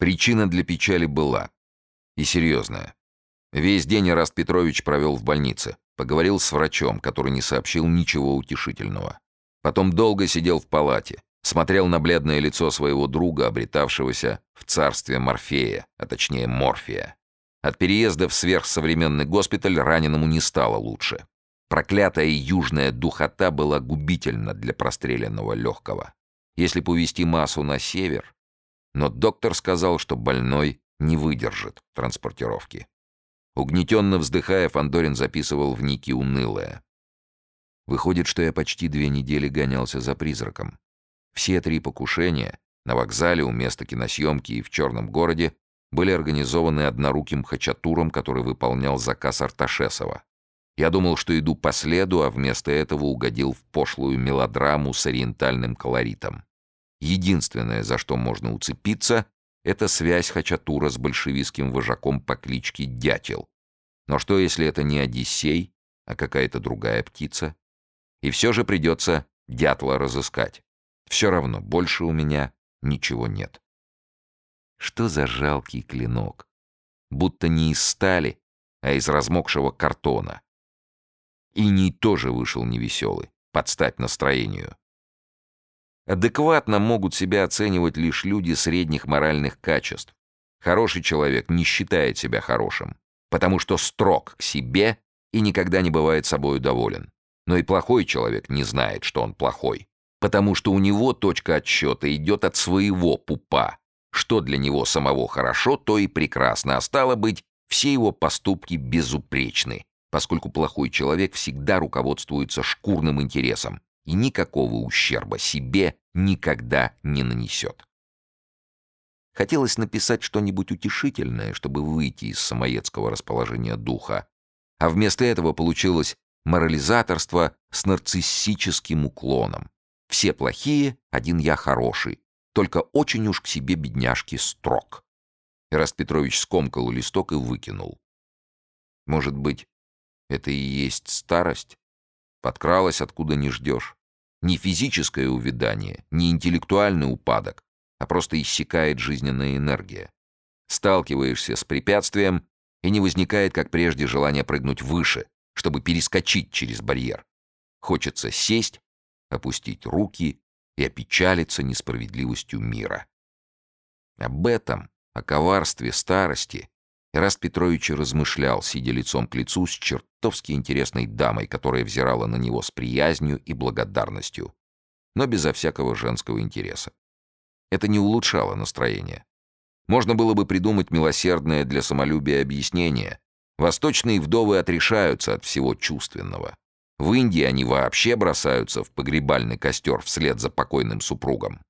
Причина для печали была. И серьезная. Весь день Ираст Петрович провел в больнице. Поговорил с врачом, который не сообщил ничего утешительного. Потом долго сидел в палате. Смотрел на бледное лицо своего друга, обретавшегося в царстве Морфея, а точнее Морфия. От переезда в сверхсовременный госпиталь раненому не стало лучше. Проклятая южная духота была губительна для простреленного легкого. Если повести массу на север, но доктор сказал, что больной не выдержит транспортировки. Угнетенно вздыхая, Фандорин записывал в Ники унылое. Выходит, что я почти две недели гонялся за призраком. Все три покушения на вокзале, у места киносъемки и в Черном городе были организованы одноруким хачатуром, который выполнял заказ Арташесова. Я думал, что иду по следу, а вместо этого угодил в пошлую мелодраму с ориентальным колоритом. Единственное, за что можно уцепиться, это связь Хачатура с большевистским вожаком по кличке Дятел. Но что, если это не Одиссей, а какая-то другая птица? И все же придется дятла разыскать. Все равно, больше у меня ничего нет. Что за жалкий клинок? Будто не из стали, а из размокшего картона. Иний тоже вышел невеселый, под стать настроению. Адекватно могут себя оценивать лишь люди средних моральных качеств. Хороший человек не считает себя хорошим, потому что строг к себе и никогда не бывает собою доволен. Но и плохой человек не знает, что он плохой, потому что у него точка отсчета идет от своего пупа. Что для него самого хорошо, то и прекрасно, а стало быть, все его поступки безупречны, поскольку плохой человек всегда руководствуется шкурным интересом и никакого ущерба себе никогда не нанесет. Хотелось написать что-нибудь утешительное, чтобы выйти из самоедского расположения духа, а вместо этого получилось морализаторство с нарциссическим уклоном. Все плохие, один я хороший, только очень уж к себе бедняжки строг. Ираст Петрович скомкал листок и выкинул. Может быть, это и есть старость? Подкралась, откуда не ждешь. Не физическое увядание, не интеллектуальный упадок, а просто иссякает жизненная энергия. Сталкиваешься с препятствием, и не возникает, как прежде, желание прыгнуть выше, чтобы перескочить через барьер. Хочется сесть, опустить руки и опечалиться несправедливостью мира. Об этом, о коварстве старости, Ираст Петрович размышлял, сидя лицом к лицу с чертовски интересной дамой, которая взирала на него с приязнью и благодарностью, но безо всякого женского интереса. Это не улучшало настроение. Можно было бы придумать милосердное для самолюбия объяснение. Восточные вдовы отрешаются от всего чувственного. В Индии они вообще бросаются в погребальный костер вслед за покойным супругом.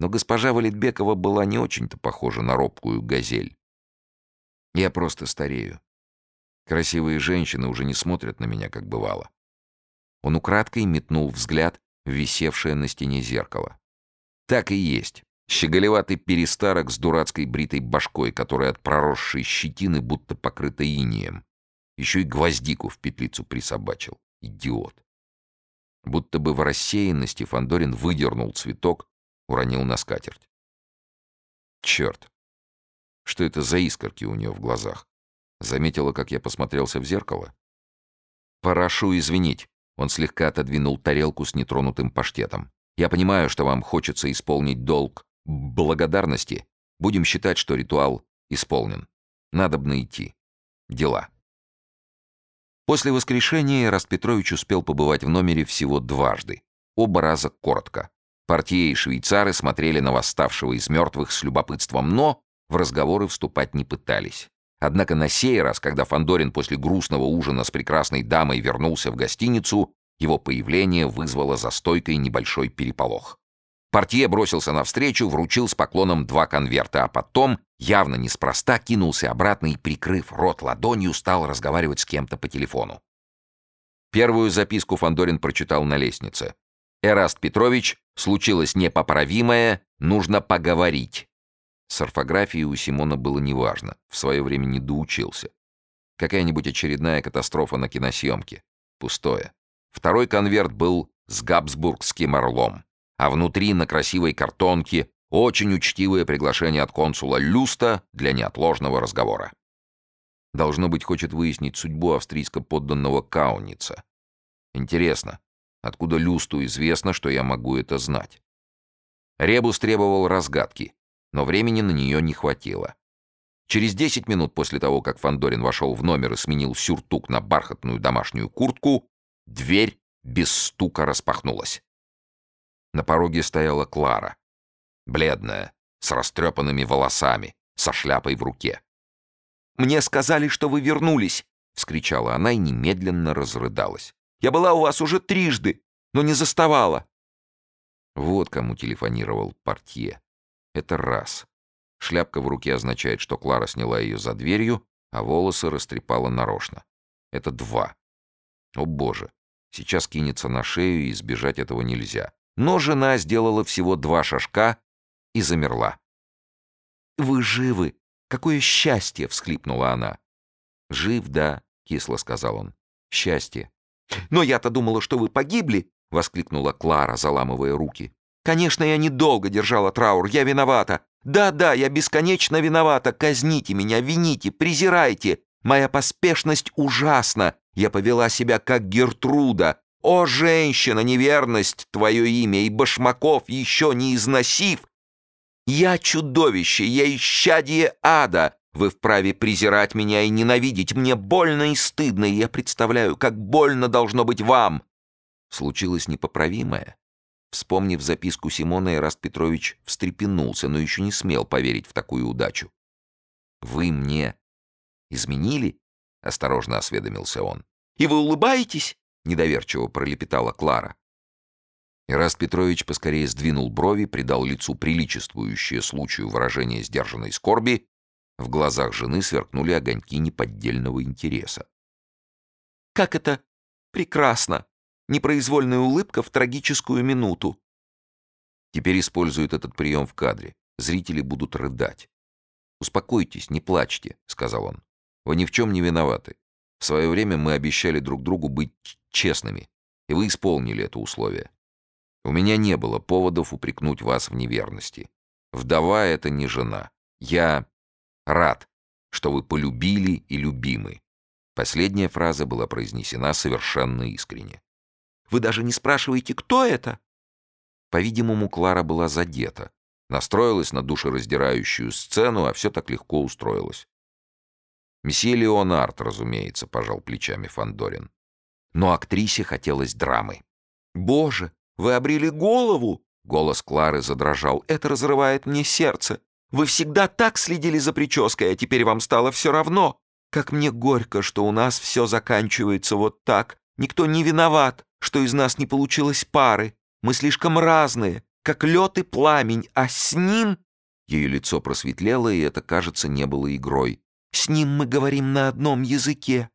Но госпожа Валитбекова была не очень-то похожа на робкую газель. Я просто старею. Красивые женщины уже не смотрят на меня, как бывало. Он украдкой метнул взгляд в висевшее на стене зеркало. Так и есть. Щеголеватый перестарок с дурацкой бритой башкой, которая от проросшей щетины будто покрыта инием. Еще и гвоздику в петлицу присобачил. Идиот. Будто бы в рассеянности Фандорин выдернул цветок, уронил на скатерть. Черт. Что это за искорки у нее в глазах? Заметила, как я посмотрелся в зеркало? «Прошу извинить». Он слегка отодвинул тарелку с нетронутым паштетом. «Я понимаю, что вам хочется исполнить долг благодарности. Будем считать, что ритуал исполнен. Надобно идти. Дела». После воскрешения Раст успел побывать в номере всего дважды. Оба раза коротко. Портье и швейцары смотрели на восставшего из мертвых с любопытством, но в разговоры вступать не пытались. Однако на сей раз, когда Фандорин после грустного ужина с прекрасной дамой вернулся в гостиницу, его появление вызвало за стойкой небольшой переполох. Портье бросился навстречу, вручил с поклоном два конверта, а потом, явно неспроста, кинулся обратно и, прикрыв рот ладонью, стал разговаривать с кем-то по телефону. Первую записку Фандорин прочитал на лестнице. «Эраст Петрович, случилось непоправимое, нужно поговорить». С орфографией у Симона было неважно, в свое время не доучился. Какая-нибудь очередная катастрофа на киносъемке. Пустое. Второй конверт был с габсбургским орлом, а внутри на красивой картонке Очень учтивое приглашение от консула Люста для неотложного разговора. Должно быть, хочет выяснить судьбу австрийско-подданного Кауница. Интересно, откуда Люсту известно, что я могу это знать? Ребус требовал разгадки, но времени на нее не хватило. Через 10 минут после того, как Фандорин вошел в номер и сменил сюртук на бархатную домашнюю куртку, дверь без стука распахнулась. На пороге стояла Клара, бледная, с растрепанными волосами, со шляпой в руке. «Мне сказали, что вы вернулись!» — вскричала она и немедленно разрыдалась. «Я была у вас уже трижды, но не заставала!» Вот кому телефонировал портье. Это раз. Шляпка в руке означает, что Клара сняла ее за дверью, а волосы растрепала нарочно. Это два. О боже, сейчас кинется на шею, и избежать этого нельзя. Но жена сделала всего два шажка и замерла. «Вы живы! Какое счастье!» — всхлипнула она. «Жив, да», — кисло сказал он. «Счастье». «Но я-то думала, что вы погибли!» — воскликнула Клара, заламывая руки. «Конечно, я недолго держала траур, я виновата. Да-да, я бесконечно виновата. Казните меня, вините, презирайте. Моя поспешность ужасна. Я повела себя как Гертруда. О, женщина, неверность твое имя, и башмаков еще не износив. Я чудовище, я исчадие ада. Вы вправе презирать меня и ненавидеть. Мне больно и стыдно, и я представляю, как больно должно быть вам. Случилось непоправимое. Вспомнив записку Симона, Эраст Петрович встрепенулся, но еще не смел поверить в такую удачу. «Вы мне изменили?» — осторожно осведомился он. «И вы улыбаетесь?» — недоверчиво пролепетала Клара. Эраст Петрович поскорее сдвинул брови, придал лицу приличествующее случаю выражение сдержанной скорби. В глазах жены сверкнули огоньки неподдельного интереса. «Как это прекрасно!» Непроизвольная улыбка в трагическую минуту. Теперь используют этот прием в кадре. Зрители будут рыдать. «Успокойтесь, не плачьте», — сказал он. «Вы ни в чем не виноваты. В свое время мы обещали друг другу быть честными, и вы исполнили это условие. У меня не было поводов упрекнуть вас в неверности. Вдова — это не жена. Я рад, что вы полюбили и любимы». Последняя фраза была произнесена совершенно искренне. Вы даже не спрашиваете, кто это?» По-видимому, Клара была задета. Настроилась на душераздирающую сцену, а все так легко устроилось. «Месье Леонард, разумеется», — пожал плечами Фандорин. Но актрисе хотелось драмы. «Боже, вы обрели голову!» Голос Клары задрожал. «Это разрывает мне сердце. Вы всегда так следили за прической, а теперь вам стало все равно. Как мне горько, что у нас все заканчивается вот так. Никто не виноват что из нас не получилось пары. Мы слишком разные, как лед и пламень, а с ним...» Ее лицо просветлело, и это, кажется, не было игрой. «С ним мы говорим на одном языке.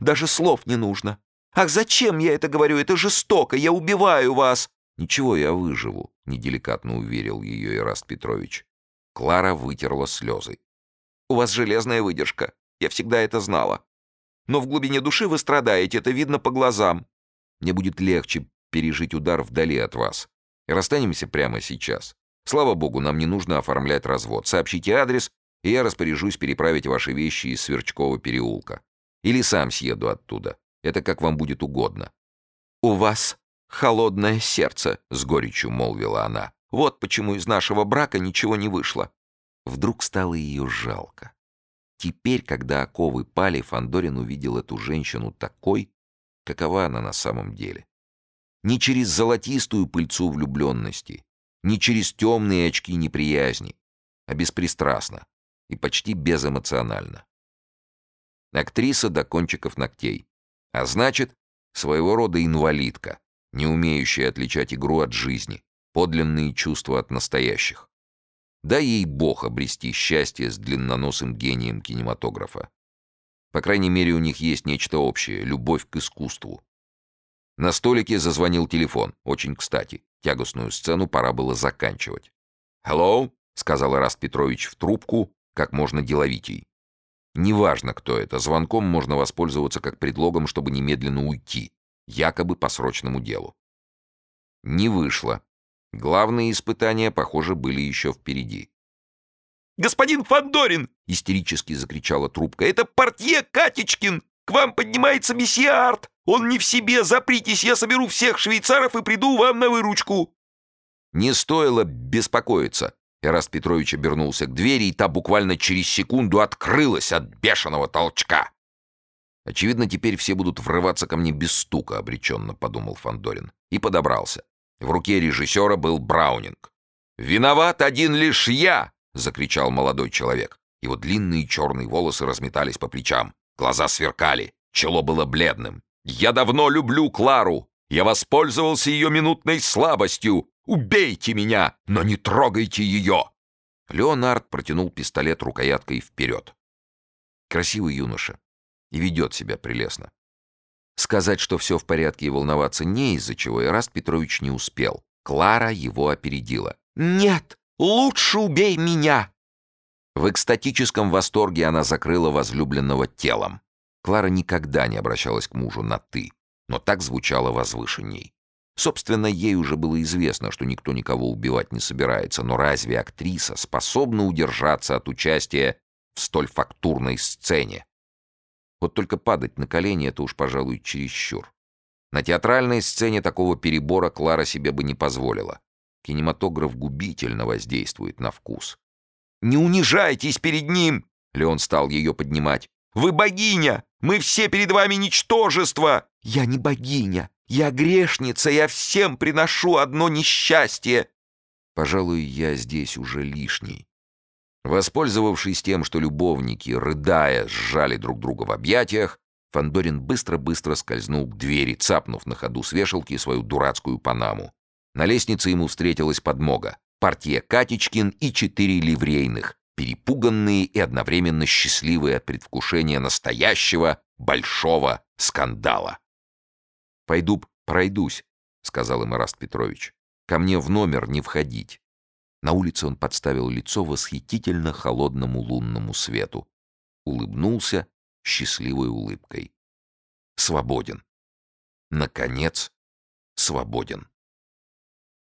Даже слов не нужно. Ах, зачем я это говорю? Это жестоко, я убиваю вас!» «Ничего, я выживу», — неделикатно уверил ее Ираст Петрович. Клара вытерла слезы. «У вас железная выдержка. Я всегда это знала. Но в глубине души вы страдаете, это видно по глазам. Мне будет легче пережить удар вдали от вас. Расстанемся прямо сейчас. Слава богу, нам не нужно оформлять развод. Сообщите адрес, и я распоряжусь переправить ваши вещи из Сверчкова переулка. Или сам съеду оттуда. Это как вам будет угодно». «У вас холодное сердце», — с горечью молвила она. «Вот почему из нашего брака ничего не вышло». Вдруг стало ее жалко. Теперь, когда оковы пали, Фандорин увидел эту женщину такой, какова она на самом деле. Не через золотистую пыльцу влюбленности, не через темные очки неприязни, а беспристрастно и почти безэмоционально. Актриса до кончиков ногтей, а значит, своего рода инвалидка, не умеющая отличать игру от жизни, подлинные чувства от настоящих. Дай ей Бог обрести счастье с длинноносым гением кинематографа. По крайней мере, у них есть нечто общее — любовь к искусству. На столике зазвонил телефон. Очень кстати. Тягостную сцену пора было заканчивать. «Hello?» — сказал Раст Петрович в трубку, как можно деловитей. Неважно, кто это, звонком можно воспользоваться как предлогом, чтобы немедленно уйти, якобы по срочному делу. Не вышло. Главные испытания, похоже, были еще впереди. «Господин Фандорин!» — истерически закричала трубка. «Это портье Катечкин! К вам поднимается месье Арт! Он не в себе! Запритесь, я соберу всех швейцаров и приду вам на выручку!» Не стоило беспокоиться. Эраст Петрович обернулся к двери, и та буквально через секунду открылась от бешеного толчка. «Очевидно, теперь все будут врываться ко мне без стука», — обреченно подумал Фандорин И подобрался. В руке режиссера был Браунинг. «Виноват один лишь я!» — закричал молодой человек. Его длинные черные волосы разметались по плечам. Глаза сверкали. Чело было бледным. «Я давно люблю Клару. Я воспользовался ее минутной слабостью. Убейте меня, но не трогайте ее!» Леонард протянул пистолет рукояткой вперед. Красивый юноша. И ведет себя прелестно. Сказать, что все в порядке и волноваться не из-за чего, Ираст Петрович не успел. Клара его опередила. «Нет, лучше убей меня!» В экстатическом восторге она закрыла возлюбленного телом. Клара никогда не обращалась к мужу на «ты», но так звучало возвышенней. Собственно, ей уже было известно, что никто никого убивать не собирается, но разве актриса способна удержаться от участия в столь фактурной сцене? Вот только падать на колени — это уж, пожалуй, чересчур. На театральной сцене такого перебора Клара себе бы не позволила. Кинематограф губительно воздействует на вкус. «Не унижайтесь перед ним!» — Леон стал ее поднимать. «Вы богиня! Мы все перед вами ничтожество!» «Я не богиня! Я грешница, я всем приношу одно несчастье!» Пожалуй, я здесь уже лишний. Воспользовавшись тем, что любовники, рыдая, сжали друг друга в объятиях, Фандорин быстро-быстро скользнул к двери, цапнув на ходу с вешалки свою дурацкую панаму. На лестнице ему встретилась подмога. Партия Катечкин и четыре ливрейных, перепуганные и одновременно счастливые от предвкушения настоящего большого скандала. «Пойду пройдусь», — сказал им Ираст Петрович. «Ко мне в номер не входить». На улице он подставил лицо восхитительно холодному лунному свету. Улыбнулся счастливой улыбкой. Свободен. Наконец, свободен.